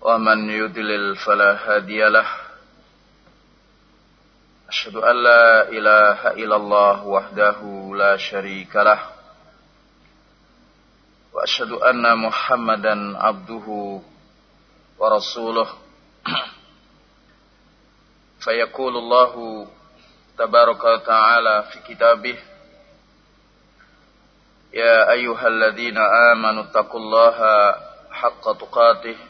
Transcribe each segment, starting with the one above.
ومن يدلل فلا هادي له. أشهد أن لا إله إلا الله وحده لا شريك له. وأشهد أن محمدا عبده ورسوله. فيقول الله تبارك وتعالى في كتابه يا أيها الذين آمنوا اتقوا الله حق تقاته.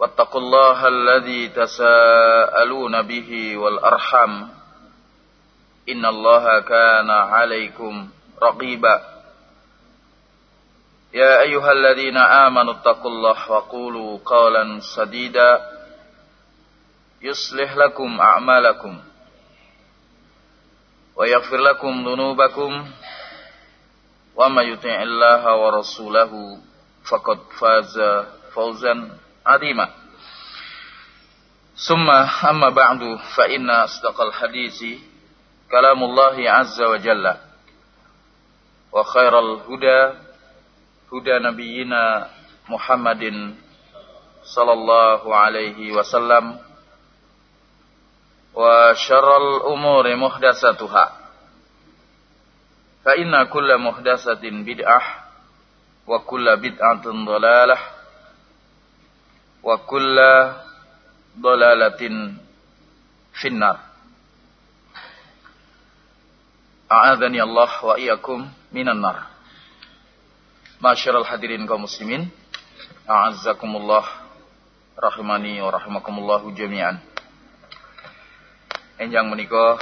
واتقوا الله الذي تساءلون به والأرحم إن الله كان عليكم رقيبا. يا أيها الذين آمنوا اتقوا الله وقولوا قولا سديدا يصلح لكم أعمالكم ويغفر لكم ذنوبكم وما يطع الله ورسوله فقد فاز فوزا عظيما ثم أما بعد فإن أصدق الحديث كلام الله عز وجل وخير الهدى هدى نبينا محمد صلى الله عليه وسلم وشر الأمور محدثاتها. فإن كل محدثة بدعة وكل بدعة ضلالة. Wa kulla dolalatin finnar. A'adhani Allah wa iyakum minan nar. Masyarul hadirin kaum muslimin. A'azzakumullah rahimani wa rahimakumullahu jami'an. Enjang menika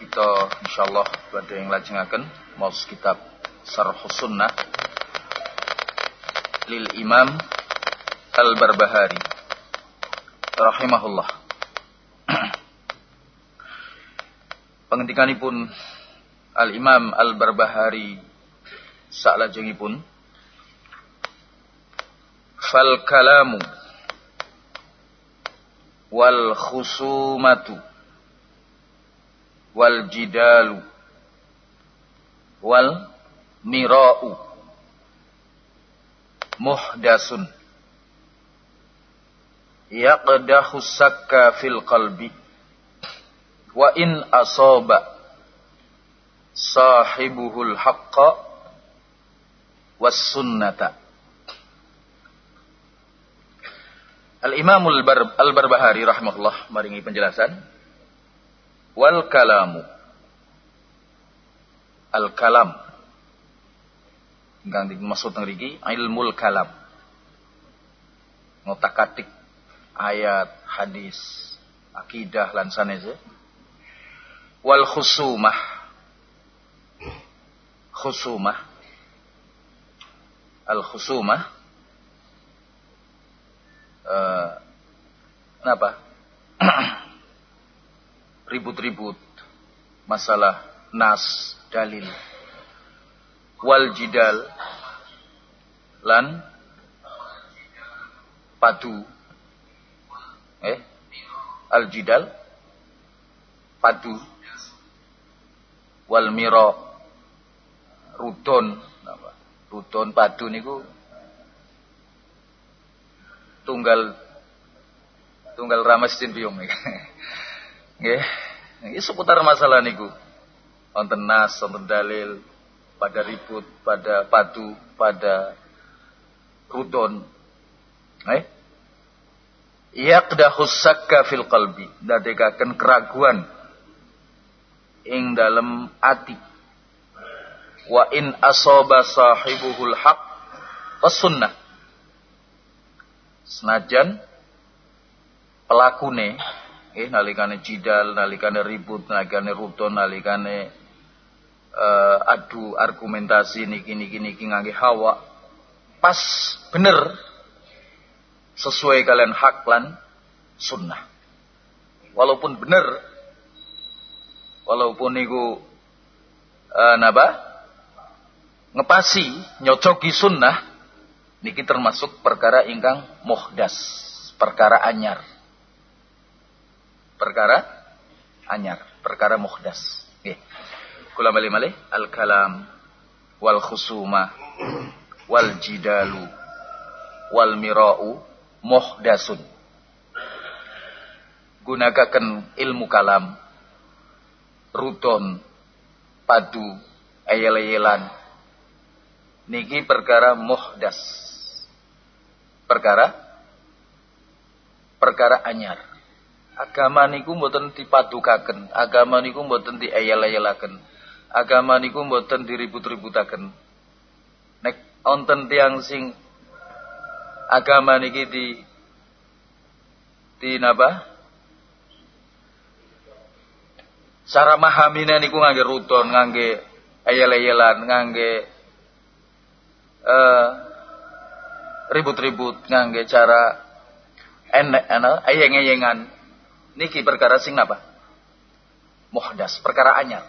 kita insyaallah badhe nglajengaken maos kitab Sarhus Sunnah lil Imam Al-Barbahari rahimahullah. Penghentikanipun Al-Imam Al-Barbahari saklajengipun fal kalamu wal khusumatu wal jidalu wal mira'u muhdasun yaqdahu sakka fil qalbi wa in asaba sahibuhul haqqa was sunnata. Al-Imam Al-Barbahari rahimahullah maringi penjelasan. Wal kalamu. Al-kalam ingkang dimaksud ngriki ilmul kalam. Ngotak-atik ayat, hadis, akidah lan sanese. Wal khusumah. Khusumah. Al khusumah. Uh, kenapa? Ribut-ribut masalah nas, dalil. Wal jidal lan padu eh? Al-jidal padu wal miro rudon. Rudon padu niku tunggal tunggal ramas sin biyong nggih. Ini seputar masalah niku. Wonten nas wonten dalil pada ribut pada padu pada rudon. Eh yaqdahu sakka fil qalbi. Dadekaken keraguan ing dalam ati. Wa in asaba sahibuhul haq was sunnah. Senajan pelakune eh nalikane jidal nalikane ribut nalikane ruton nalikane uh, adu argumentasi niki niki niki ngangge hawa pas bener sesuai kalian hak lan sunnah. Walaupun benar, walaupun niku uh, napa ngepasi nyocoki sunnah niki termasuk perkara ingkang muhdas, perkara anyar. Perkara anyar, perkara muhdas. Nggih. Kula malih al-kalam wal khusuma wal jidalu wal mira'u muhdasun. Gunakan ilmu kalam, ruton, padu, ayel-ayelan. Niki perkara muhdas. Perkara perkara anyar. Agama niku mboten dipadukaken, agama niku mboten diayel-ayelaken. Agama niku mboten diribut-ributaken. Nek onten tiang sing agama niki di di napa? Cara mahamine niku ngangge ruton, ngangge ayel-ayelan, ngangge uh, ribut-ribut, ngangge cara enek ana ayeng-ayengan. Niki perkara sing napa? Muhdas, perkara anyar.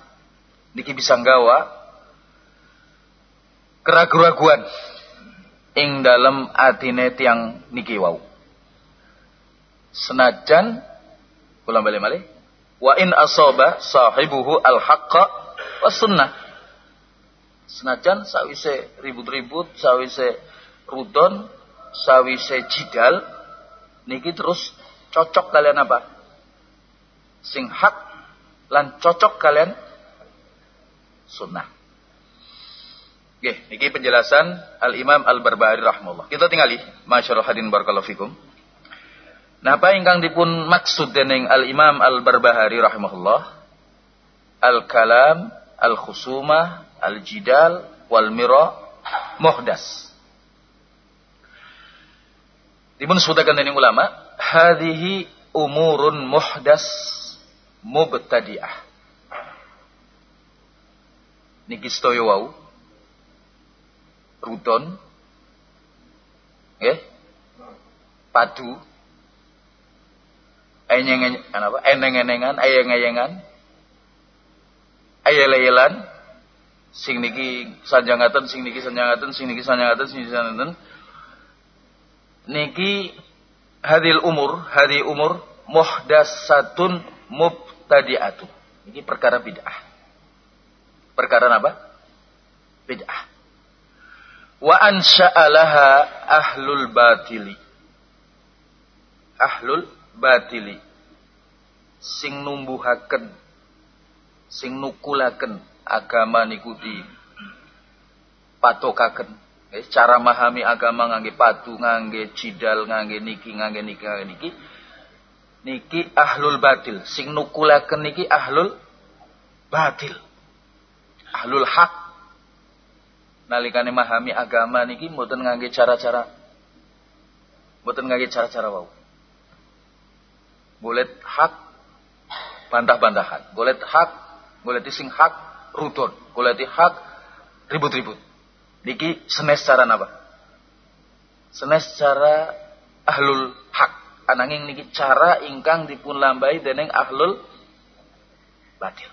Niki bisa nggawa keraguan-keraguan ing dalam atine tiang niki wau. Senajan ulang balik malih wa in asaba sahibuhu al haqqa was sunnah. Senajan sawise ribut-ribut, sawise rudon, sawise jidal niki terus cocok kalian apa? Sing hak lan cocok kalian sunnah. Oke, ini penjelasan Al-Imam Al-Barbahari rahimahullah. Kita tinggali, masyaallah hadin barakallahu fikum. Nah, apa ingkang dipun maksud dening Al-Imam Al-Barbahari rahimahullah? Al-kalam, al-khusumah, al-jidal, wal mira muhdas. Dipun sebutaken dening ulama, hadhihi umurun muhdas mubtadi'ah. Niki stoyo wau rudon, nggih, padu, enyeng apa, eneng-enengan, ayeng-ayengan, ayel-ayelan, sing niki sanjangaten, sing niki sanjangaten, sing niki sanjangaten, sing niki sanjangaten, niki hadil umur, hadi umur muhdasatun mubtadi'atun. Ini perkara bid'ah. Perkara apa? Bid'ah wa ansha'alaha ahlul batili. Ahlul batili. Sing numbuhaken sing nukulaken agama niku di patokaken. Eh, cara memahami agama ngangge patu ngangge cidal ngangge niki ngangge niki ngangge niki. Niki ahlul batil. Sing nukulaken niki ahlul batil. Ahlul hak nalikane memahami agama niki mboten ngangge cara-cara mboten ngangge cara-cara wau. Boleh hak bantah-bantahan, boleh hak, boleh sing hak rutun, boleh hak ribut-ribut. Niki senes cara napa? Senes cara ahlul hak. Ananging niki cara ingkang dipun lambai dening ahlul batil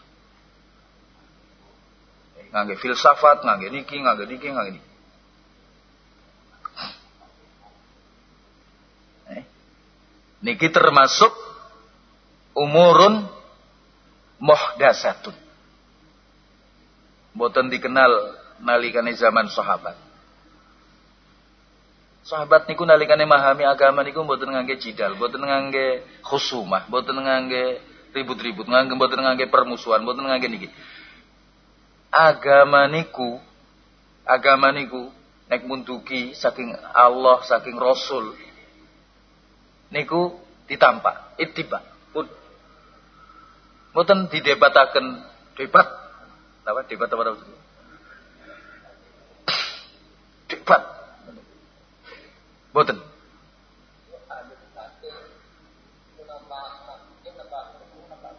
ngangge filsafat, ngangge niki, ngangge niki, ngangge niki. Eh. Niki termasuk umurun muhdasatun. Boten dikenal nalikane zaman sahabat. Sahabat niku nalikane memahami agama niku mboten ngangge jidal, mboten ngangge khusumah, mboten ngangge ribut-ribut, ngangge mboten ngangge permusuhan, mboten ngangge niki agama niku agama niku nek muntuki saking Allah saking Rasul niku ditampak ittiba pun mboten didebataken debat. Apa debat apa debat. Mboten.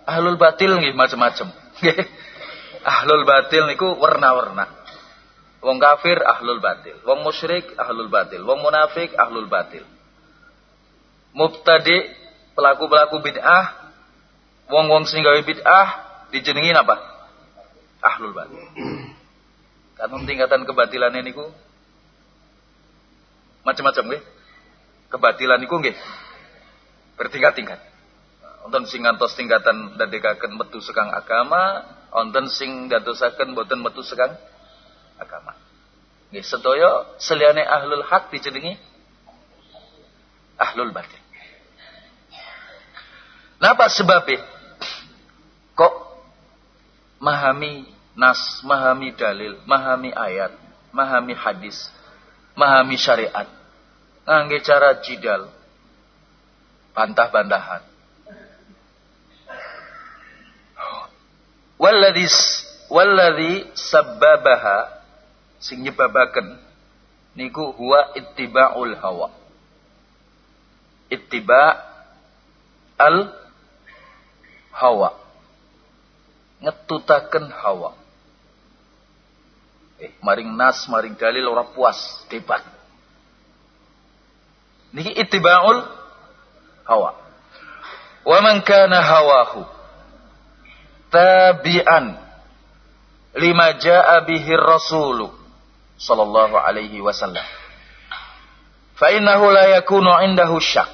Ahlul batil nggih macam-macam ahlul batil niku warna-warna wong kafir ahlul batil wong musyrik ahlul batil wong munafik ahlul batil mubtadi pelaku-pelaku bid'ah wong-wong sing gawe bid'ah dijenengi apa? Ahlul batil. Kan tingkatan kebatilan niku macam-macam nggih. Kebatilan niku nggih bertingkat-tingkat. Wonten sing ngantos tingkatan dadekaken metu sekang agama, wonten sing dadosaken boten metu sekang agama. Nggih sedaya seliyane ahlul hak dijenengi ahlul batil. Napa sebabnya? Kok memahami nas, memahami dalil, memahami ayat, memahami hadis, memahami syariat. Ngangge cara jidal, bantah-bantahan. Walladhi walladhi sabbabaha sing nyebabaken niku huwa ittiba'ul hawa. Ittiba' al hawa. Ngetutaken hawa. Eh maring nas maring dalil ora puas debat. Niki ittiba'ul hawa. Wa man kana hawahu tabi'an lima ja'a bihi rasulu sallallahu alaihi wasallam. Fa innahu la yakunu indahu syak.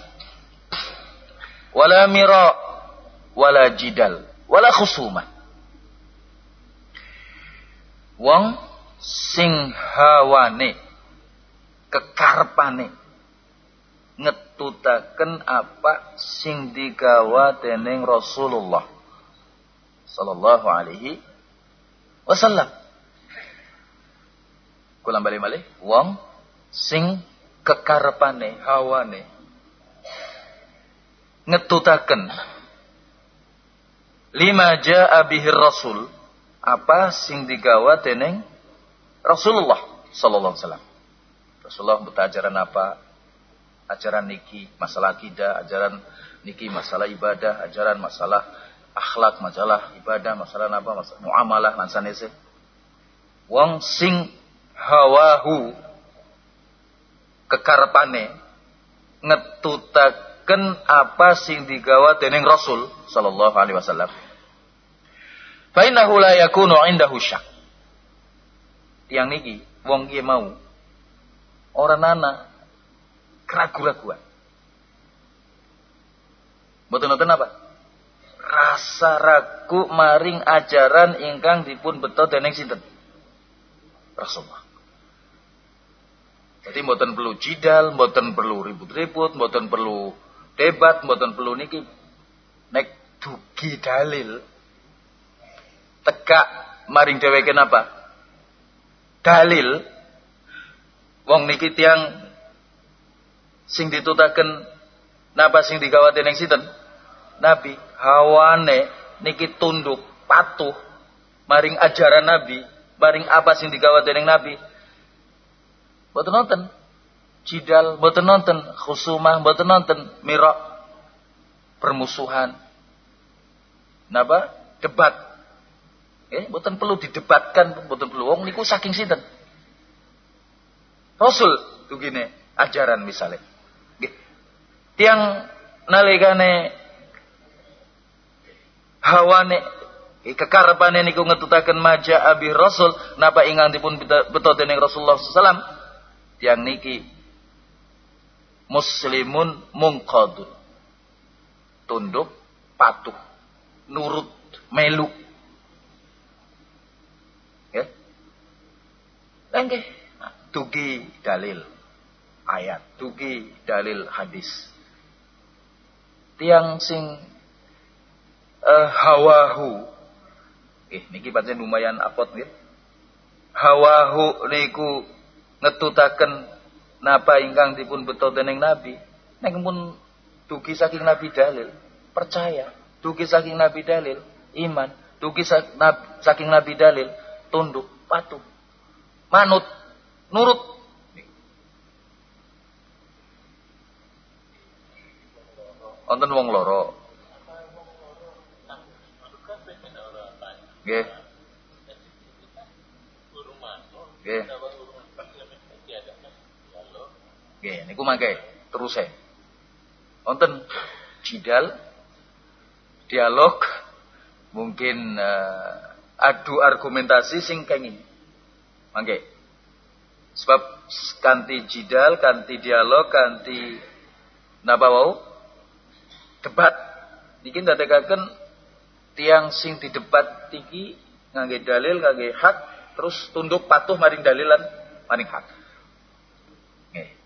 Wala mira wala jidal, wala khusumah. Wong sing hawane kekarpane ngetutaken apa sing digawa dening Rasulullah sallallahu alaihi wasallam. Kula bali malih wong sing kekarpane hawane ngetutaken lima jaa bihi rasul apa sing digawa dening Rasulullah sallallahu alaihi wasallam. Rasulullah buta ajaran apa? Ajaran niki masalah akidah, ajaran niki masalah ibadah, ajaran masalah akhlak, masalah ibadah, masalah apa? Masalah muamalah lan sanese. Wong sing hawahu kekarpane ngetutaken apa sing digawa dening Rasul sallallahu alaihi wasallam Fa innahu la yakunu indahu syak. Tiang niki wong ki mau ora nana keraguan-raguan. Mboten nonton apa? Rasa ragu maring ajaran ingkang dipun beto dening sinten? Rasulullah. Jadi mboten perlu jidal, mboten perlu ribut-ribut, mboten perlu debat, mboten perlu niki nek dugi dalil tegak maring dheweke napa? Dalil wong niki tiang sing ditutaken napa sing digawa dening sinten? Nabi hawane niki tunduk patuh maring ajaran Nabi, maring apa sing digawa dening Nabi. Mboten nonton jidal, mboten nonton khusumah, mboten nonton mira permusuhan. Napa? Debat Eh, bukan perlu didebatkan, bukan perlu. Wong niku saking sinten? Rasul tuh gini ajaran misalnya. Tiang nalikane hawane kekarepane niku ngetutaken maja abi Rasul napa ingang dipun beto dening Rasulullah sallallahu tiang niki muslimun mungqadun tunduk patuh nurut melu Nggih. Dugi dalil ayat, dugi dalil hadis. Tiang sing uh, hawahu eh niki pancen lumayan apot nggih. Hawahu niku ngetutaken napa ingkang dipun beto dening Nabi. Nek pun dugi saking Nabi dalil, percaya. Dugi saking Nabi dalil, iman. Dugi saking Nabi dalil, tunduk, patuh. Manut, nurut. Wonten wong loro. Nggih. Nggih. Nggih, niku mangke terus e. Wonten jidal dialog mungkin uh, adu argumentasi sing kenging. Mangke. Sebab kanti jidal, kanti dialog, kanti napa wau? Debat. Niki ndadekaken tiang sing di debat tiki ngangge dalil, ngangge hak, terus tunduk patuh maring dalilan maring hak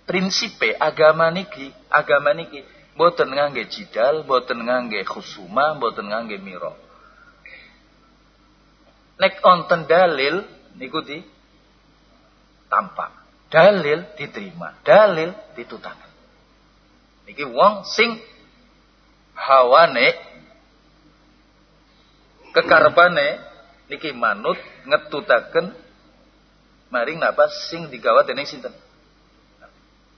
prinsipe agama niki, agama niki boten ngangge jidal, boten ngangge khusuma, boten ngangge miro. Nek onten dalil niku di tampak. Dalil diterima, dalil ditutakan. Niki wong sing hawane kekarepane niki manut ngetutaken maring napa sing digawat dening sinten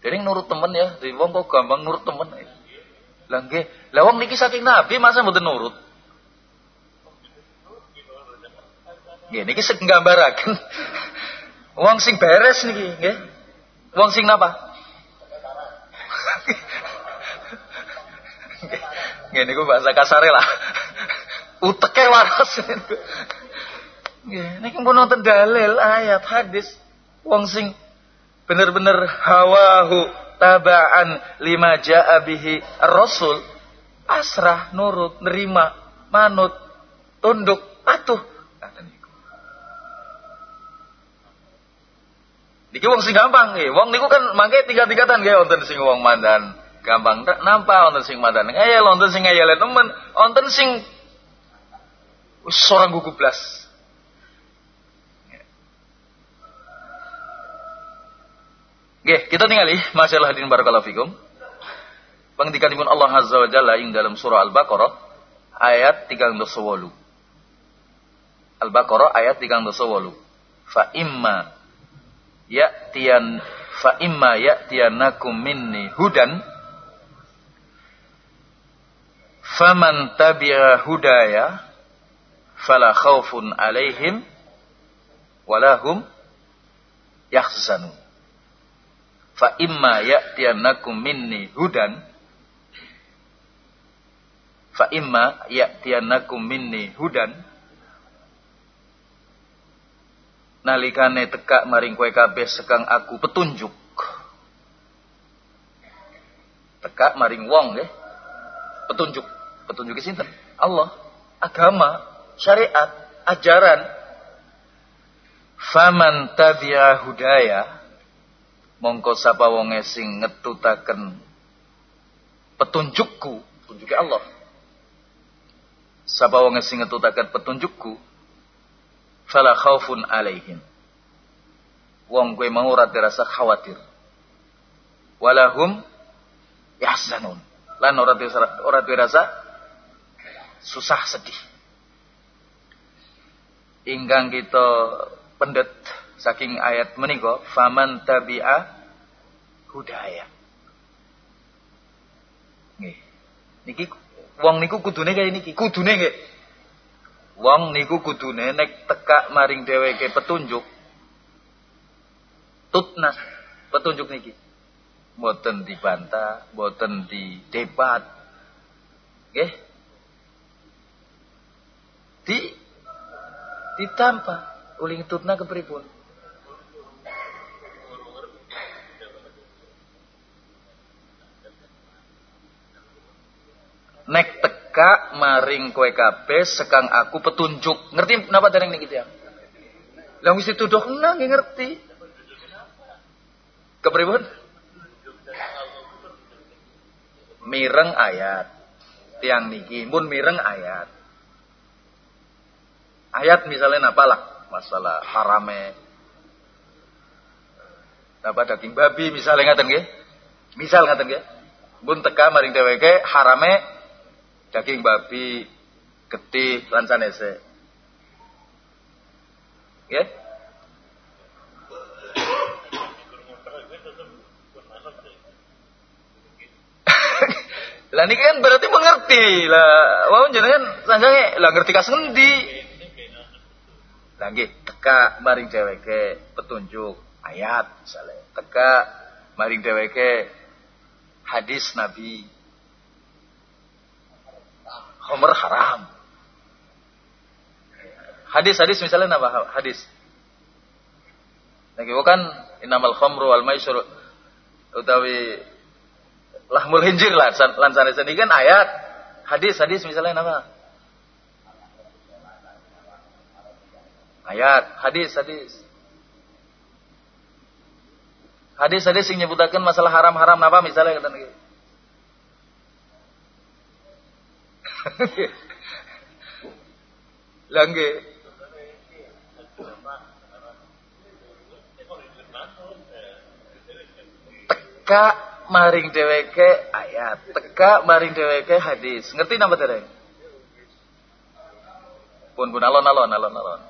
jadi nurut temen ya, di wong kok gampang nurut temen. Lah nggih, lah wong niki saking nabi masa mboten nurut. Nggih niki sing nggambaraken wong sing beres niki, nggih. Wong sing napa? Nggih niku bahasa kasare lah. Uteke waras. Nggih, niki pun nonton dalil ayat hadis wong sing benar-benar hawahu tabaan lima ja'a bihi rasul asrah nurut nerima manut tunduk patuh Niki wong sing gampang nggih. Wong niku kan mangke tingkat-tingkatan nggih wonten sing wong mandan gampang nampak wonten sing mandan ngeyel wonten sing ngeyel temen wonten sing seorang gugu blas Oke, kita tinggali masalah hadirin barakallahu fikum. Pengendikanipun Allah Azza wa Jalla ing dalam surah Al-Baqarah ayat 38. Al-Baqarah ayat 38. Fa imma ya'tiyan fa imma ya'tiyanakum minni hudan faman tabi'a hudaya fala khaufun alaihim walahum yahzanun. Fa imma ya'tiyannakum minni hudan fa imma ya'tiyannakum minni hudan nalikane tekak maring kowe kabeh sekang aku petunjuk. Tekak maring wong nggih petunjuk petunjuk sinten? Allah agama syariat ajaran. Faman tabi'a hudaya mongko sapa wonge sing ngetutaken petunjukku. Petunjuke Allah. Sapa wonge sing ngetutaken petunjukku fala khaufun alaihim. Wong kowe mau ora dirasa khawatir. Walahum yahzanun. Lan ora ora dirasa susah sedih ingkang kita pendet saking ayat menika faman tabi'a hudaya. Nggih. Niki wong niku kudune kaya niki kudune nggih. Wong niku kudune nek teka maring dheweke petunjuk tutna petunjuk niki. Boten dibantah di debat nggih. Di ditampa uling tutna kepripun nek teka maring kowe kabeh sekang aku petunjuk. Ngerti napa dereng niki ya? Lah wis dituduh nang ngerti. Kepripun? Mireng ayat. Tiang niki mun mireng ayat. Ayat misalnya napa lah? Masalah harame apa daging babi misalnya ngaten nggih? Misal ngaten nggih? Bun teka maring dheweke harame daging babi, getih lan sanese. Ya? Lah niki kan berarti mengerti lah. Wah jenengan sanjange lah ngerti kas ngendi? Lah nggih teka maring dheweke petunjuk ayat misalnya. Teka maring dheweke hadis Nabi. Homer haram. Hadis-hadis misalnya apa hadis? Lagi bukan inamal khamru wal maisur utawi lahmul hinjir lah lan sanes ini kan ayat hadis hadis misalnya apa ayat hadis hadis hadis hadis yang nyebutakan masalah haram haram apa misalnya kata nih langge teka maring dheweke ayat, teka maring dheweke hadis. Ngerti napa dereng? Pun pun alon alon alon alon.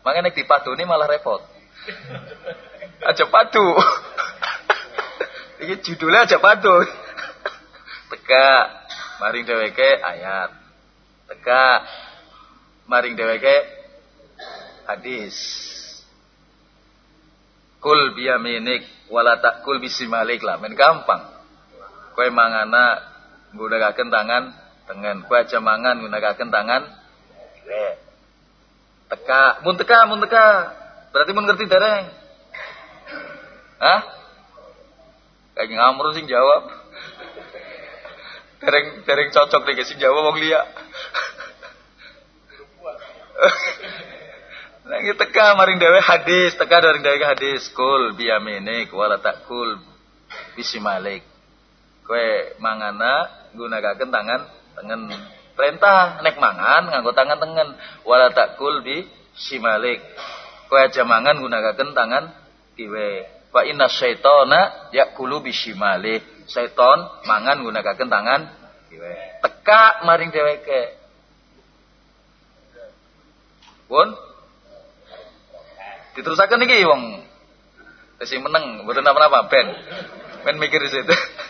Makanya nek ini malah repot. Aja padu. Iki judulnya aja padu. Teka maring dheweke ayat. Teka maring dheweke hadis. Kul biyaminik wala takul bisimalik lah. Men gampang. Kowe mangana nggunakaken tangan tengen. Kowe aja mangan nggunakaken tangan kire. Teka, mun teka, mun teka. Berarti mun ngerti dereng. Hah? Kayak ngamur sing jawab. Dereng dereng cocok deh sing jawab wong liya. Lagi teka maring dewe hadis, teka dari dewe hadis, kul biyaminik wala takul bisimalik. Kue mangana gunakaken tangan tengen perintah nek mangan nganggo tangan tengen wala takul bi simalik. Kue aja mangan gunakaken tangan kiwe. Fa inna syaitona yakulu bisimalik. Syaiton mangan gunakaken tangan kiwe. Teka maring dheweke. Pun Diterusakan nih wong sing meneng mboten apa-apa ben. Ben mikir di situ.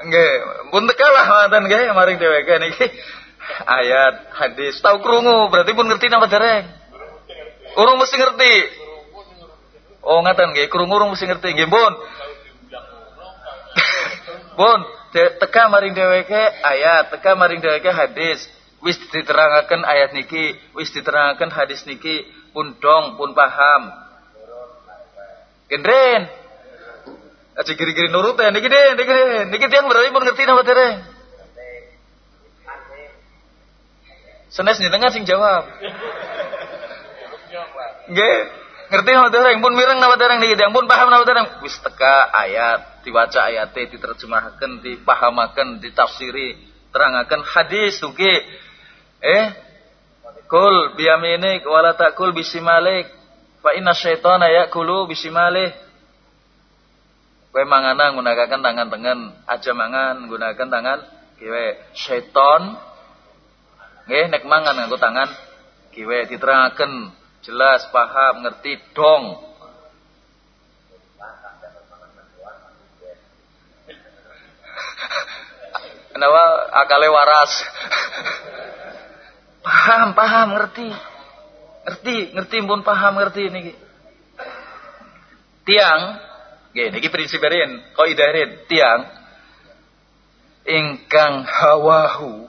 Nggih, pun tekalah manten nggih maring dheweke niki ayat hadis tahu krungu berarti pun ngerti napa dereng. Urung mesti ngerti. Oh ngaten nggih, krungu urung mesti ngerti nggih, Bun. Bun, teka maring dheweke ayat, teka maring dheweke hadis wis diterangaken ayat niki, wis diterangaken hadis niki pun dong pun paham. Gendren. Aja giri-giri nurut ya niki deh, niki deh. Niki tiang berarti pun ngerti nama dereng. Senes di tengah sing jawab. Nggih, ngerti nama dereng pun mireng nama dereng niki tiang pun paham nama dereng. Wis teka ayat, dibaca ayatnya, diterjemahkan, dipahamaken, ditafsiri, terangaken hadis ugi Eh? Kul biyaminik wala takul bisimalik. Fa inna syaitana yakulu bisimalik. Kowe mangana nggunakaken tangan tengen, aja mangan nggunakaken tangan kiwe. Syaiton nggih nek mangan nganggo tangan kiwe diterangaken jelas paham ngerti dong Kenapa akale waras Paham, paham, ngerti. Ngerti, ngerti pun paham ngerti ini. Tiang, gini, ini prinsip erin, kau idarin, tiang. Ingkang hawahu.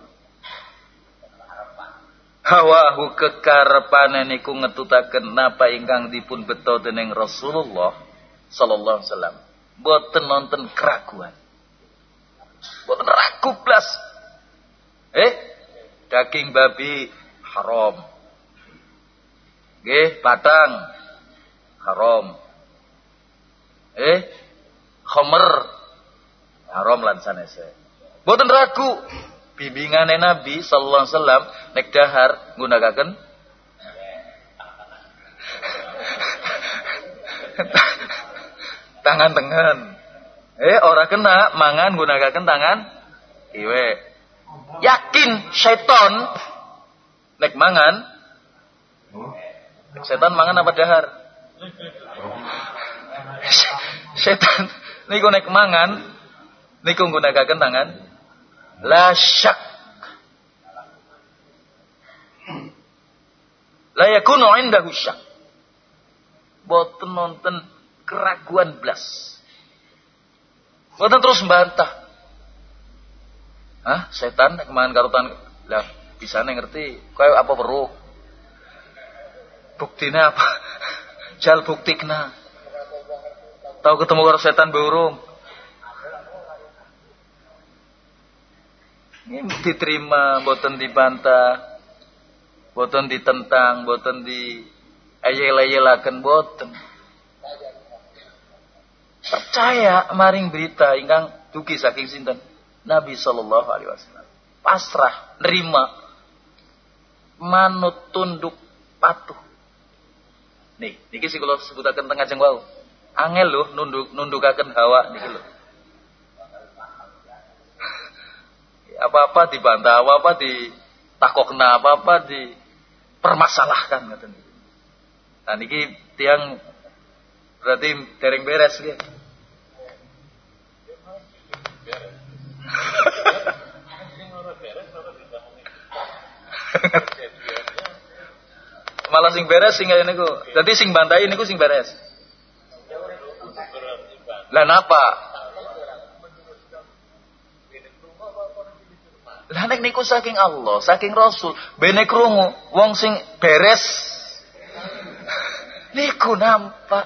Hawahu kekarepan niku ngetutaken napa ingkang dipun beto dening Rasulullah sallallahu alaihi wasallam. Boten nonton keraguan. Boten ragu blas. Eh daging babi haram. Nggih, batang haram. Eh, khamr haram lan sanese. Mboten ragu. Bimbingane Nabi sallallahu alaihi wasallam nek dahar nggunakaken. Tangan tengen. Eh, ora kena mangan gunakan tangan. Iwe. Yakin setan nek mangan? Setan mangan apa dahar? Setan. Niku nek mangan niku nggunakaken tangan. La syak. La yakunu indahu syak. Boten nonton keraguan blas. Boten terus membantah Hah, setan nek mangan karutan lah bisa ngerti kaya apa perlu buktinya apa? Jal buktikna tahu ketemu karo setan burung? Ini diterima boten dibantah boten ditentang boten di ayel-ayelaken boten. Percaya maring berita ingkang duki saking sinten? Nabi sallallahu alaihi wasallam. Pasrah nerima. Manut tunduk patuh. Nih niki sih kalau sebutaken tengah jeng wau angel loh nunduk nundukaken hawa niki loh apa-apa dibantah apa-apa ditakokna apa-apa dipermasalahkan ngoten nah niki tiang berarti dereng beres ya Malah sing beres sing kaya niku. Dadi sing bantai niku sing beres. Lah napa? Lah nek niku saking Allah, saking Rasul, bene krungu wong sing beres niku nampak.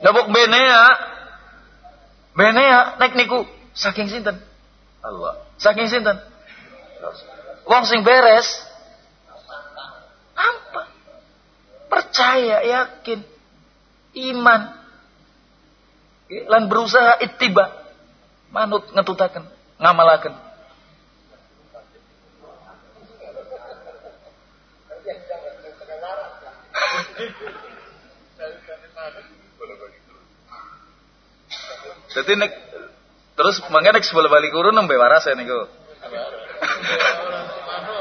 Lah bene ya. Bene ya nek niku saking sinten? Allah. Saking sinten? Wong sing beres apa? Percaya, yakin, iman. Lan berusaha ittiba. Manut ngetutaken, ngamalaken. Jadi nek terus mangga nek sebelum balik urun nembe waras ya niku.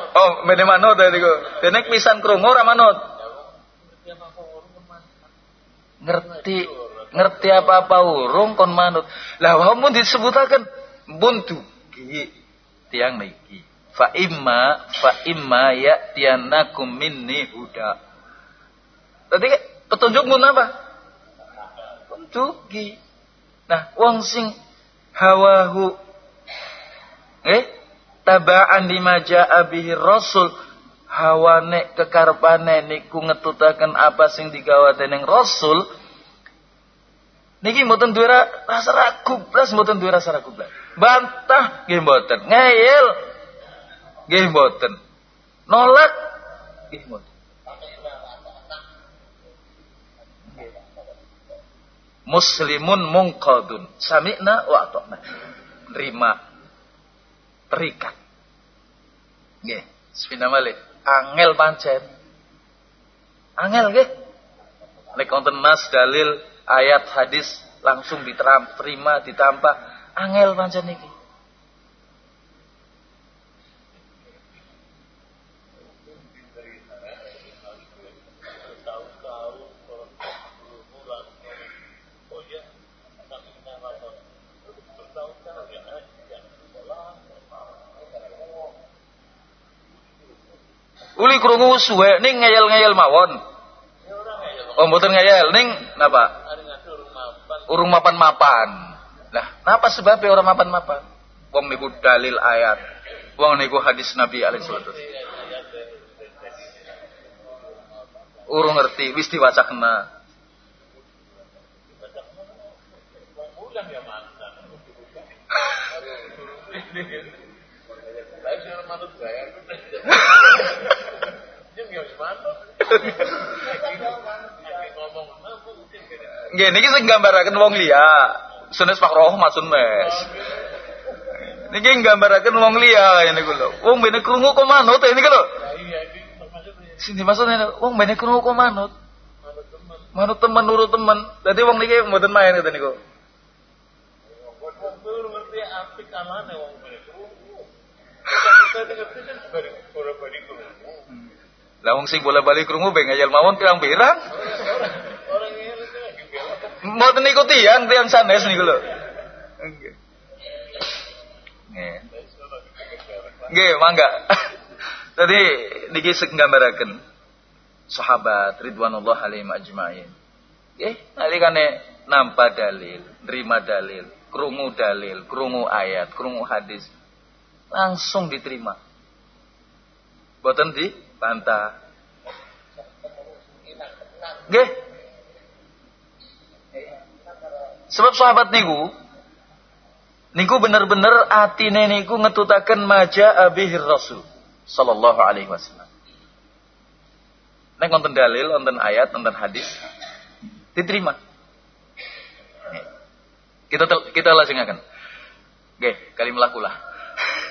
Oh, mene manut ya niku. Dene pisan krungu ora manut. Ngerti ngerti apa-apa urung kon manut. Lah wau mun disebutaken buntu ki tiang niki. Fa imma fa imma ya tianakum minni huda. Tadi petunjuk mun apa? Petunjuk. Nah, wong sing hawahu eh tabaan lima jaa bihi rasul hawane kekarpane niku ngetutaken apa sing digawa dening rasul niki mboten duwe rasa ragu blas mboten duwe rasa ragu blas bantah nggih mboten. Ngeyel nggih mboten. Nolak nggih mboten. Muslimun mungqadun. Sami'na wa ata'na. Nerima. Terikat. Nggih, sepina. Angel pancen. Angel nggih. Nek wonten nas dalil ayat hadis langsung diterima ditampa angel pancen niki. Uli krungu suwe ning ngeyel-ngeyel mawon. Oh mboten ngeyel ning napa? Urung mapan-mapan. Lah, napa sebabnya orang mapan-mapan? Wong niku dalil ayat. Wong niku hadis Nabi alaihi salatu Urung ngerti wis diwacakna. Nggih niki sing gambaraken wong liya. Sunes Pak Roh masun mes. Niki gambaraken wong liya kaya niku lho. Wong bene krungu kok manut ya niku lho. Sing dimaksudnya wong bene krungu kok manut. Manut teman nurut teman. Dadi wong niki mboten main ngeten niku. ngerti kan krungu. Lah wong sing bola-balik krungu ben ngayal mawon pirang-pirang. Orang ini itu lagi bela. Mboten niku tiyang tiyang sanes niku lho. Nggih. Nggih. Mangga. Tadi niki senggambaraken sahabat ridwanullah alaihim ajmain. Nggih, nalikane nampa dalil, nerima dalil, krungu dalil, krungu ayat, krungu hadis, langsung diterima. Boten dibantah. Nggih. Sebab sahabat niku niku bener-bener atine niku ngetutaken maja abihir rasul sallallahu alaihi wasallam. Nek wonten dalil, wonten ayat, wonten hadis diterima. Kita kita lajengaken. Nggih, kali melakulah.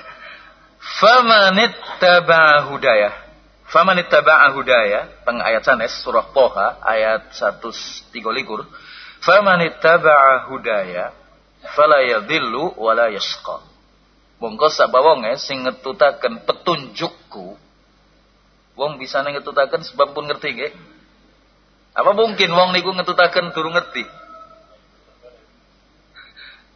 Famanit taba'a hudayah. Famanit taba'a hudayah. Teng ayat sanes surah Toha ayat 113. Famanit taba'a hudayah fala yadhillu wala yashqa. Mongko sabawonge sing ngetutaken petunjukku wong bisa ngetutaken sebab pun ngerti nggih. Apa mungkin wong niku ngetutaken durung ngerti?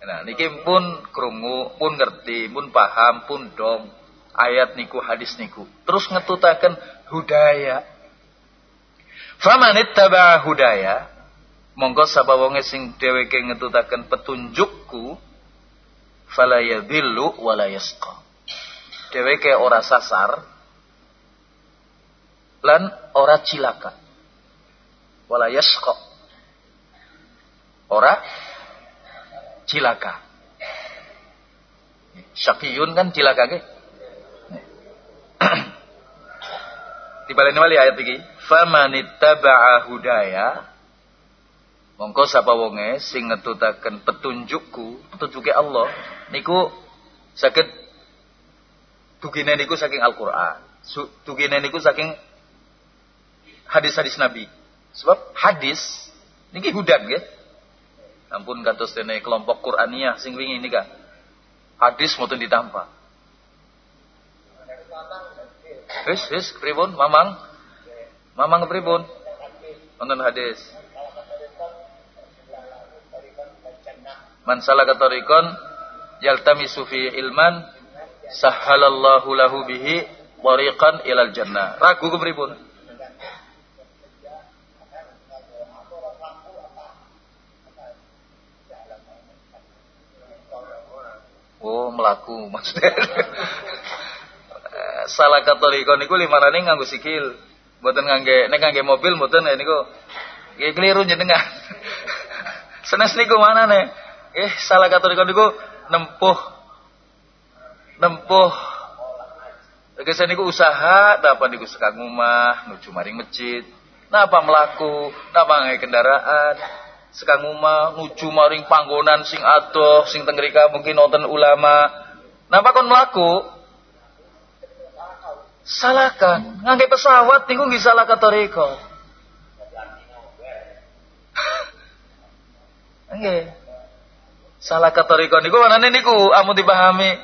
Nah, niki pun krungu, pun ngerti, pun paham, pun dong ayat niku hadis niku. Terus ngetutaken hudaya. Faman ittaba'a hudaya, monggo sapa wonge sing dheweke ngetutaken petunjukku fala yadhillu wala yasqa. Dheweke ora sasar lan ora cilaka. Wala yasqa. Ora cilaka. Syakiyun kan cilaka ke? Dibalik wali ayat iki, famanittaba'a hudaya Mongko sapa wonge sing ngetutaken petunjukku, petunjuke Allah niku saged dugine niku saking Al-Qur'an. Dugine niku saking hadis-hadis Nabi. Sebab hadis niki hudan nggih. Ampun kados dene kelompok Qur'aniyah sing wingi nika. Hadis mboten ditampa. Wis, wis, pripun, Mamang? Mamang pripun? Wonten hadis. Man salaka tariqan yaltamisu fi ilman sahhalallahu lahu bihi tariqan ilal jannah. Ragu kepripun? Oh, melaku maksudnya. Salah katolikon niku limanane nganggo sikil. Mboten ngangge nek ngangge mobil mboten ya niku nggih keliru jenengan. Senes niku mana nih? Eh, salah katolikon niku nempuh nempuh Tegese niku usaha, napa niku sekang omah, nuju maring masjid. Napa melaku, napa nggawe kendaraan, sekang omah nuju maring panggonan sing adoh, sing teng mrika mungkin nonton ulama. Napa kon melaku? Salahkan, ngangge pesawat niku nggih salah katoriko. Nggih. Salah katoriko niku manane niku amun dipahami.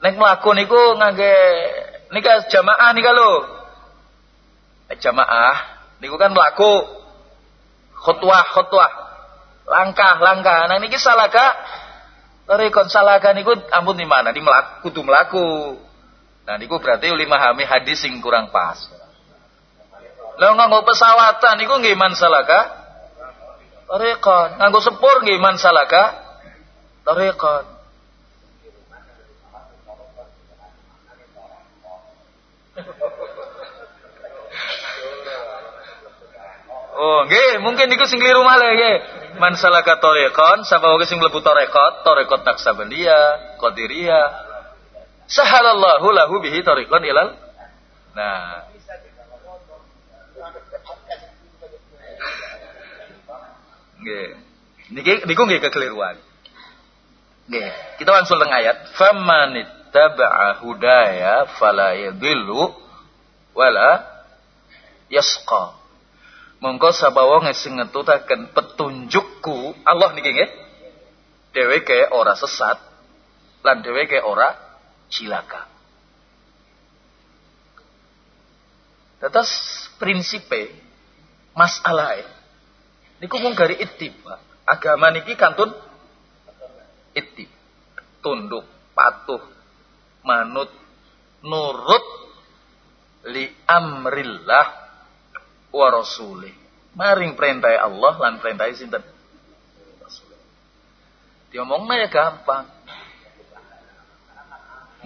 Nek mlaku niku ngangge nika jamaah nika lho. Nek jamaah niku kan mlaku. Khutwah khutwah. Langkah langkah. Nah niki salah ka Torikon salah niku ampun di mana? Di melaku kudu melaku. Nah niku berarti uli memahami hadis sing kurang pas. Lah nganggo pesawatan niku nggih man salah ka? Torikon. Nganggo sepur nggih man salah ka? Torikon. Oh, nggih, mungkin niku sing kliru malih nggih. Man salaka tariqan, sapa wae sing mlebu tarekat, tarekat naksabandia, qadiriyah. Sahalallahu lahu bihi tariqan ilal. Nah. Nggih. Niki niku nggih kekeliruan. Nggih. Kita langsung teng ayat, "Famanittaba'a hudaya fala yadhillu wala yasqa." Mongko sapa wong sing ngetutaken petunjukku, Allah niki nggih. Dheweke ora sesat, lan dheweke ora cilaka. Tetes prinsipe masalah niku mung gari ittiba. Agama niki kantun ittib. Tunduk, patuh, manut, nurut li amrillah wa rasulih. Maring perintah Allah lan perintah sinten? Diomongna ya gampang.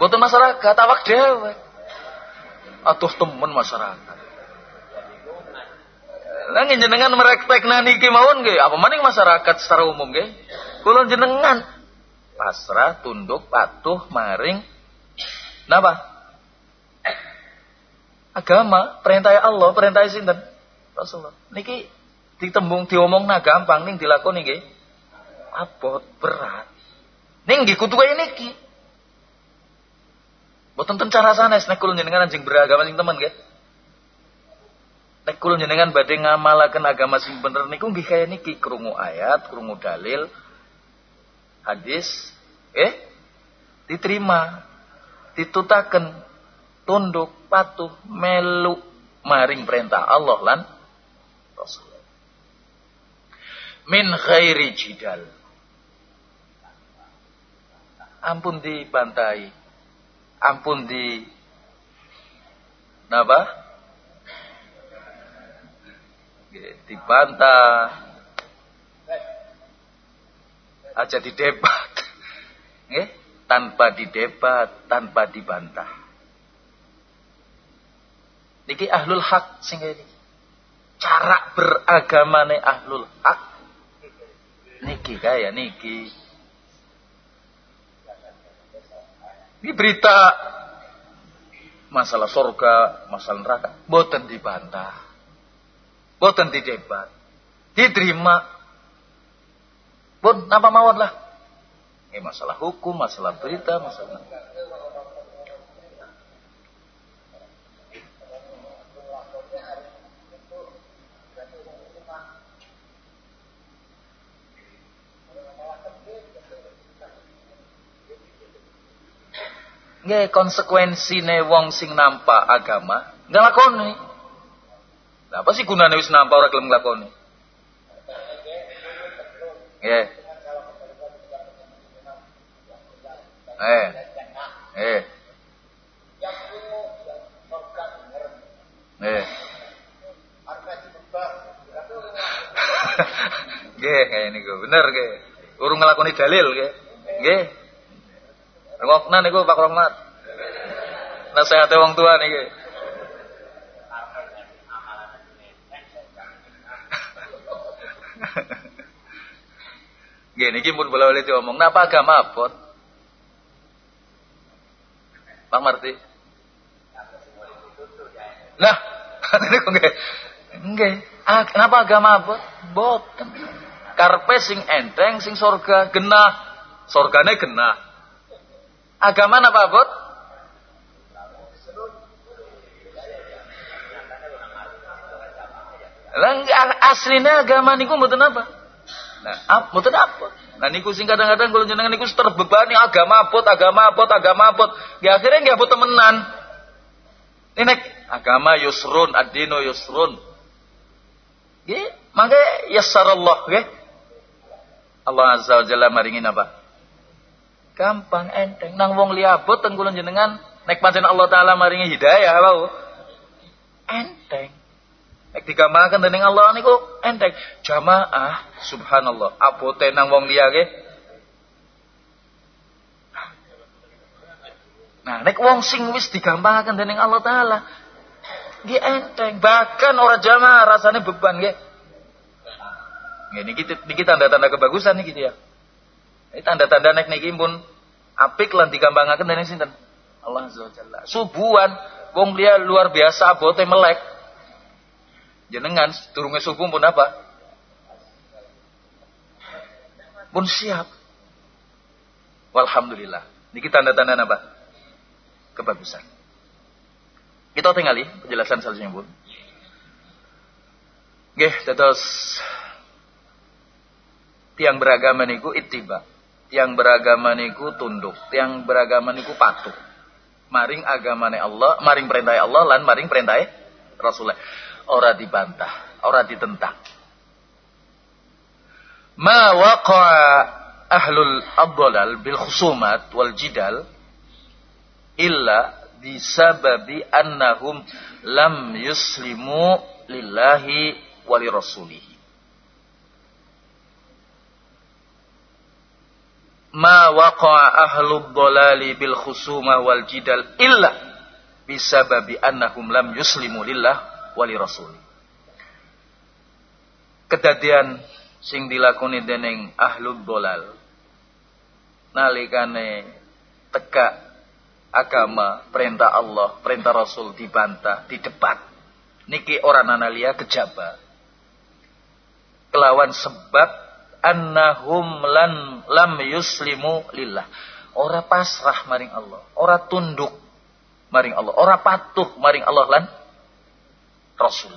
Boten masyarakat awak dhewe. Atuh temen masyarakat. Lah jenengan merektekna niki mawon nggih, apa maning masyarakat secara umum nggih? Kula jenengan pasrah, tunduk, patuh, maring napa? Agama, perintah Allah, perintah sinten? Rasulullah. Niki ditembung diomongna gampang ning dilakoni nggih. Abot berat. Ning nggih kudu kaya. Boten ten cara sanes nek kula jenengan anjing beragama sing temen nggih. Nek kula jenengan badhe ngamalaken agama sing bener niku nggih kaya niki krungu ayat, krungu dalil, hadis, eh diterima, ditutaken, tunduk, patuh, melu maring perintah Allah lan Rasul. Min khairi jidal. Ampun dibantai. Ampun di napa? Dibantah. Aja didebat. Nggih, tanpa didebat, tanpa dibantah. Niki ahlul hak sing iki. Cara beragamane ahlul hak niki kaya niki. Ini berita masalah surga, masalah neraka, boten dibantah. Boten didebat. Diterima. Pun apa mawon lah. Ini masalah hukum, masalah berita, masalah nggih konsekuensine wong sing nampak agama nggak lakoni. Lah apa sih gunane wis nampak ora gelem nglakoni? Nggih. Eh. Eh. Eh. Nggih, kayak niku. Bener nggih. Urung nglakoni dalil nggih. Nggih. Rengokna niku Pak Rahmat. Nasihate wong tua niki. Gini, niki pun bola balik diomong, napa agama abot? Pak Marti. Nah, niku nggih. Ah, kenapa agama abot? Boten. Karpe sing enteng sing surga genah. Surgane genah. Agama apa? Lah aslinya agama niku mboten apa? Nah, ap, mboten apa? Nah niku sing kadang-kadang kalau jenengan niku terbebani agama abot, agama abot, agama abot. Ya akhirnya nggak abot temenan. Ini agama yusrun, ad-dinu yusrun. Nggih, mangke yassarallah nggih. Allah Azza wa Jalla maringin apa? Gampang enteng. Nang wong liabot teng kula jenengan nek pancen Allah taala maringi hidayah wau. Enteng. Nek digambaraken dening Allah niku enteng. Jamaah subhanallah abote nang wong liya nggih. Nah, nek wong sing wis digambaraken dening Allah taala nggih enteng, bahkan ora jamaah rasane beban nggih. Nggih niki niki tanda-tanda kebagusan niki ya. Ini tanda-tanda nek niki pun apik lan digambangaken dening sinten? Allah Azza Jalla. Subuhan wong liya luar biasa abote melek. Jenengan durunge subuh pun apa? Pun siap. Walhamdulillah. Niki tanda-tanda apa? Kebagusan. Kita tinggali penjelasan selanjutnya pun. Nggih, terus tiang beragama niku ittiba yang beragama niku tunduk, yang beragama niku patuh. Maring agamane Allah, maring perintah Allah lan maring perintah Rasulullah. Ora dibantah, ora ditentang. Ma waqa'a ahlul abdalal bil khusumat wal jidal illa bisababi annahum lam yuslimu lillahi wali rasulih. Ma waqa'a ahlul dhalali bil khusumah wal jidal illa bisababi annahum lam yuslimu lillah wali rasulih. Kedadian sing dilakoni dening ahlul dhalal nalikane tegak agama, perintah Allah, perintah Rasul dibantah, di depan. Niki orang analia kejaba. Kelawan sebab annahum lan lam yuslimu lillah. Ora pasrah maring Allah, ora tunduk maring Allah, ora patuh maring Allah lan Rasul.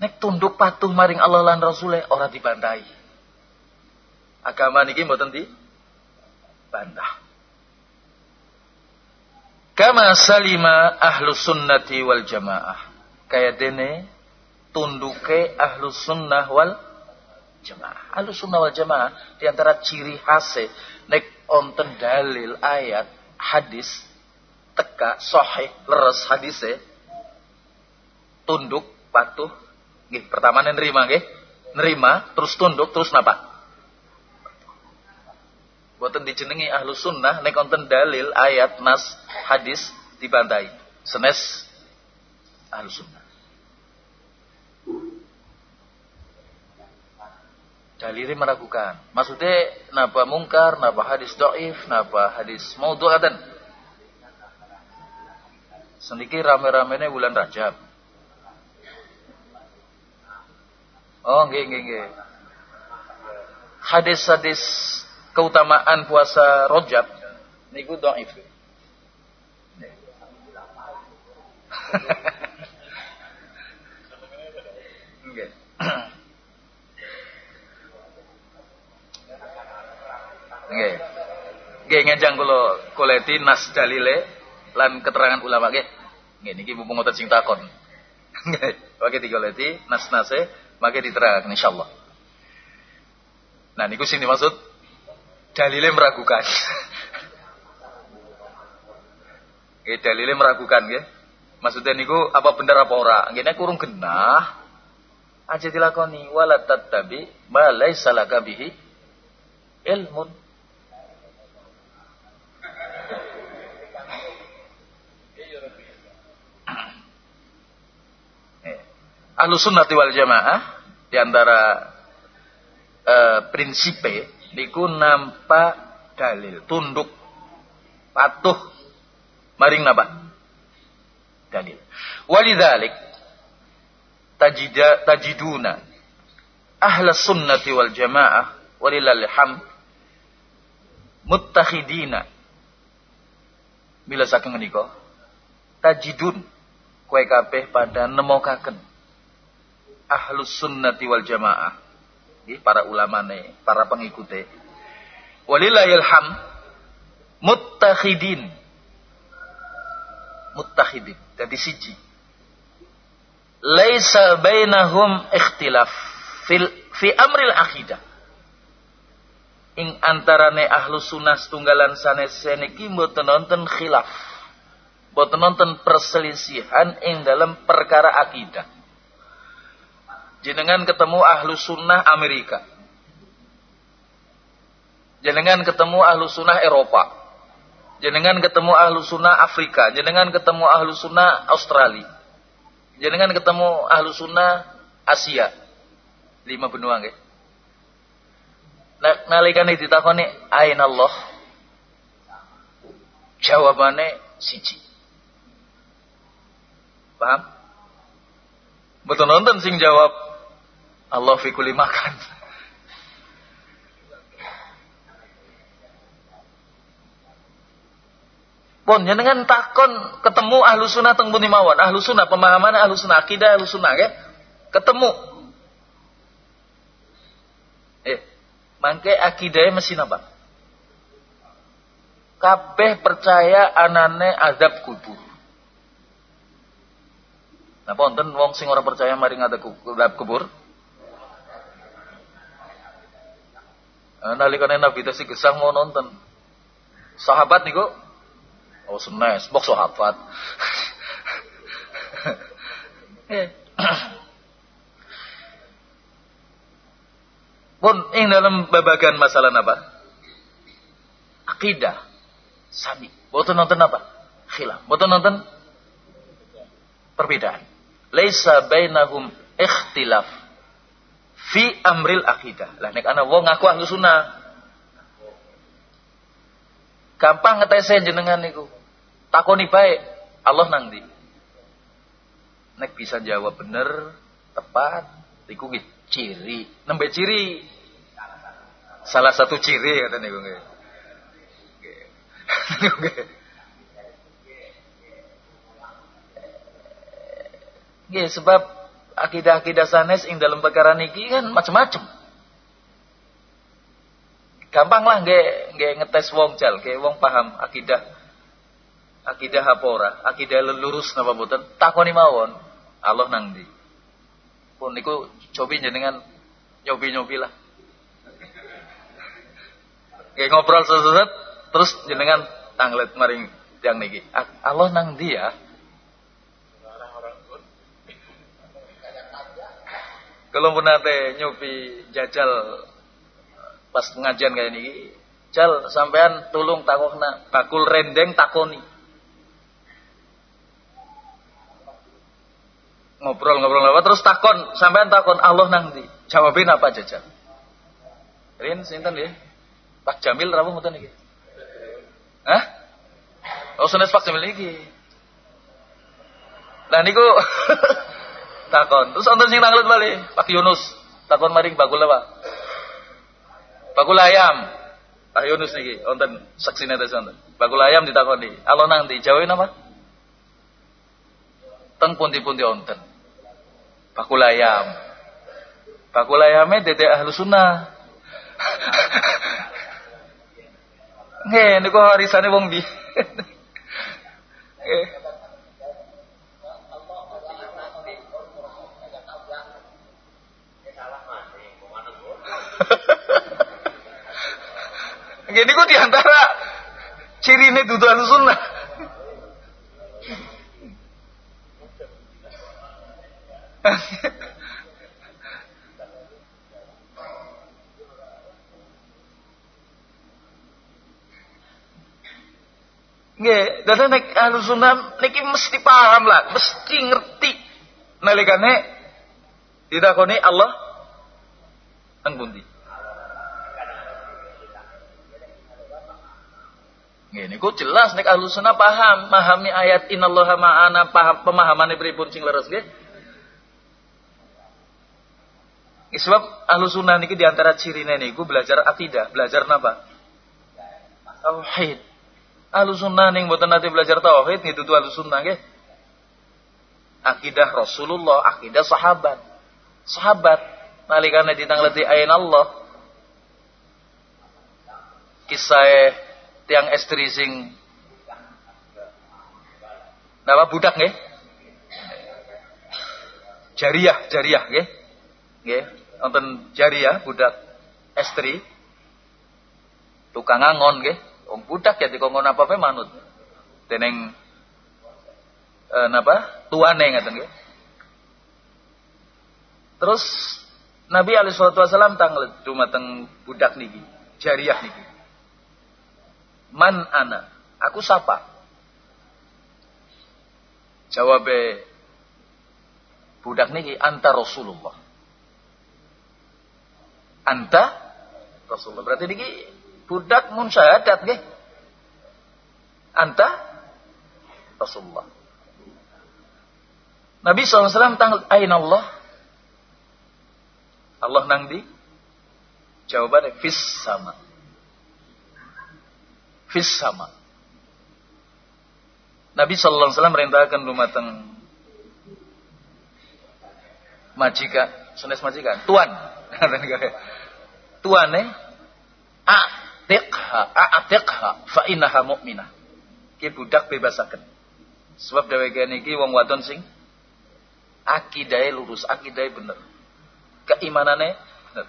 Nek tunduk patuh maring Allah lan Rasul ora dibantai. Agama niki mboten di bantah. Kama salima ahlu sunnati wal jamaah. Kaya dene tunduke ahlu sunnah wal jamaah. Ahlu sunnah wal jamaah di antara ciri khasnya nek onten dalil ayat hadis teka sahih leres hadise tunduk patuh nggih pertama nerima nggih nerima terus tunduk terus napa Boten dijenengi ahlu sunnah nek konten dalil ayat nas hadis dibantai. Senes ahlu sunnah. Dalilnya meragukan. Maksudnya napa mungkar, napa hadis doif, napa hadis maudhu'atan. Seniki rame-ramene bulan Rajab. Oh, nggih nggih nggih. Hadis-hadis keutamaan puasa Rojab niku dhaif. Nggih. Nggih. Nggih ngejang kula koleti nas dalile lan keterangan ulama nggih. Nggih niki mumpung ngoten sing takon. Nggih, wage digoleti nas-nase maka diterangkan insyaallah. Nah niku sing dimaksud dalilnya meragukan. Oke, dalilnya meragukan ya. Maksudnya niku apa benar apa ora? Ngene kurung genah. Aja dilakoni wala tattabi ma laisa ilmun. Eh, Ahlu sunnati wal jamaah di antara uh, prinsipe niku nampak dalil tunduk patuh. Maring napa? Dalil. Walidzalik tajida tajiduna ahla sunnati wal jamaah walillahil hamd muttakhidina bila saking menika tajidun kue kabeh pada nemokaken ahlus sunnati wal jamaah para ulamane, para pengikute. Walillahil ham muttakhidin. Muttakhidin. Jadi siji. Laisa bainahum ikhtilaf fil fi amril akidah. Ing antarane ahlu sunnah setunggalan sanes seniki mboten nonton khilaf. Mboten nonton perselisihan ing dalam perkara akidah jenengan ketemu ahlu sunnah Amerika. Jenengan ketemu ahlu sunnah Eropa. Jenengan ketemu ahlu sunnah Afrika. Jenengan ketemu ahlu sunnah Australia. Jenengan ketemu ahlu sunnah Asia. Lima benua nggih. Nah, nalikane ditakoni aina Allah? Jawabannya siji. Paham? Betul nonton sing jawab Allah fi kulli makan. Pun jenengan takon ketemu ahlu sunnah teng buni mawon. Ahlu sunnah pemahaman ahlu sunnah akidah ahlu sunnah ya. Ketemu. Eh. Mangke akidahnya mesti napa? Kabeh percaya anane azab kubur. Nah, ponten wong sing ora percaya maring azab kubur? Nalikane Nabi tesi gesang mau nonton. Sahabat niku oh senes, bok sahabat. Eh. Pun ing dalam babagan masalah apa? Akidah. Sami. Boten nonton apa? Khilaf. Boten nonton perbedaan. Laisa bainahum ikhtilaf fi amril akidah. Lah nek ana wong ngaku ahlu sunnah. Gampang ngetese jenengan niku. Takoni baik, Allah nang ndi? Nek bisa jawab bener, tepat, iku nggih ciri. Nembe ciri. Salah satu ciri kata niku nggih. Nggih, sebab akidah-akidah sanes ing dalam perkara niki kan macam-macam. Gampang lah nggak nggak ngetes wong jal, kayak wong paham akidah akidah ora, akidah lurus napa mboten, takoni mawon. Allah nang ndi. Pun niku cobi jenengan nyobi-nyobi lah. Kayak ngobrol sesuatu terus jenengan tanglet maring yang niki. Allah nang ndi Kalau pun nate nyobi jajal pas pengajian kayak ini, jal sampean tulung takokna bakul rendeng takoni. Ngobrol-ngobrol apa terus takon, sampean takon Allah nang ndi? Jawabin apa jajal? Rin sinten ya? Pak Jamil rawuh mboten iki? Hah? Oh, senes Pak Jamil iki. Lah niku takon. Terus wonten sing nanglet bali, Pak Yunus takon maring bakul apa? Bakul ayam. Pak Yunus niki wonten saksine tes wonten. Bakul ayam ditakoni, "Alo nang ndi?" Jawabe napa? Teng pundi-pundi wonten. Bakul ayam. Bakul ayame dede ahlu sunnah. Nggih, niku warisane wong di. Nggih. Jadi kok di antara ciri ini duduan sunnah. Nggih, dadi nek ahlu sunnah niki mesti paham lah, mesti ngerti nalikane ditakoni Allah nang pundi. Kok jelas nek ahlu sunnah paham, memahami ayat innallaha ma'ana paham pemahaman pripun sing leres nggih. Sebab ahlu sunnah niki di antara cirine niku belajar akidah, belajar napa? Tauhid. Ahlu sunnah ning mboten nate belajar tauhid niku tuh ahlu sunnah nggih. Akidah Rasulullah, akidah sahabat. Sahabat nalikane ditangleti ayat Allah. Kisah tiang estri sing Napa budak nggih? Jariah, jariah nggih. Nggih, wonten jariah budak estri tukang angon nggih. Wong budak ya dikongkon apa-apa manut. Teneng eh, napa? Tuane ngaten nggih. Terus Nabi alaihi salatu wasallam tanglet dumateng budak niki, jariah niki. Man ana? Aku sapa? Jawabe budak niki anta Rasulullah. Anta Rasulullah. Berarti niki budak mun syahadat nggih. Anta Rasulullah. Nabi SAW tanggal aina Allah. Allah nang di? Jawabannya fis sama fis sama. Nabi sallallahu alaihi wasallam merintahkan dumateng majikan, senes majikan, tuan. tuan eh a'tiqha a'tiqha fa innaha mu'minah. Ki budak bebasaken. Sebab dheweke niki wong wadon sing akidahe lurus, akidahe bener. Keimanane bener.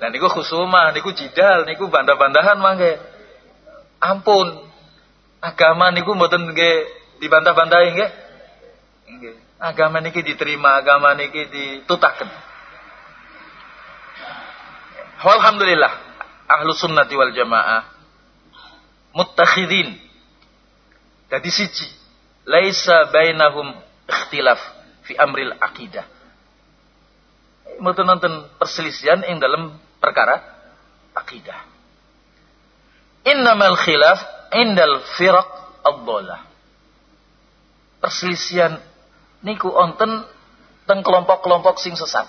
Nah niku khusumah, niku jidal, niku bantah-bantahan mangke. Ampun. Agama niku mboten nggih dibantah-bantahi nggih. Nggih. Agama niki diterima, agama niki ditutaken. Alhamdulillah, ahlu sunnati wal jamaah muttakhidin. Jadi siji, laisa bainahum ikhtilaf fi amril akidah. Mboten nonton perselisihan ing dalam perkara akidah. Innamal khilaf indal firaq ad Perselisihan niku onten teng kelompok-kelompok sing sesat.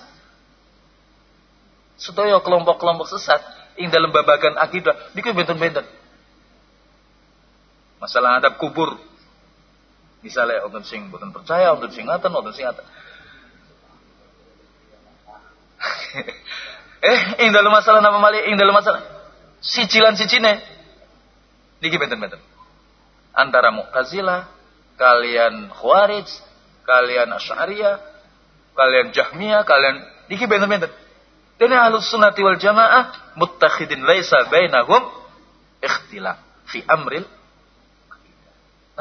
Sedaya kelompok-kelompok sesat ing dalam babagan akidah niku benten-benten. Masalah adab kubur. Misalnya onten sing boten percaya, onten sing onten sing ngaten. Eh, ing dalam masalah nama mali, ing dalam masalah sicilan sicine. Niki benten-benten. Antara Mu'tazilah, kalian Khawarij, kalian Asy'ariyah, kalian Jahmiyah, kalian niki benten-benten. Dan ahlus sunnati wal jamaah muttakhidin laisa bainahum ikhtilaf fi amril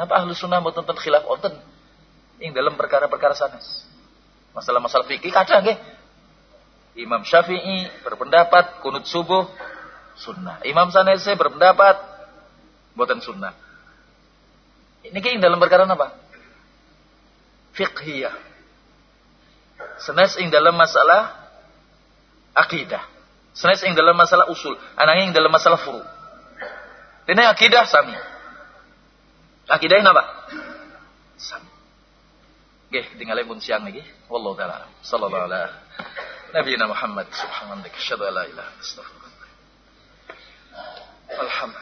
Napa ahlu sunnah mboten khilaf wonten ing dalam perkara-perkara sanes. Masalah-masalah fikih kadang nggih Imam Syafi'i berpendapat kunut subuh sunnah. Imam Sanese berpendapat buatan sunnah. Ini kayak dalam perkara apa? Fiqhiyah. Senes ing dalam masalah akidah. Senes ing dalam masalah usul. Anaknya ing dalam masalah furu. Ini akidah sami. Akidah apa? Sami. Oke, tinggalin pun siang lagi. Wallahu taala. Sallallahu alaihi نبينا محمد سبحانك أشهد أن لا إله إلا أنت أستغفرك الحمد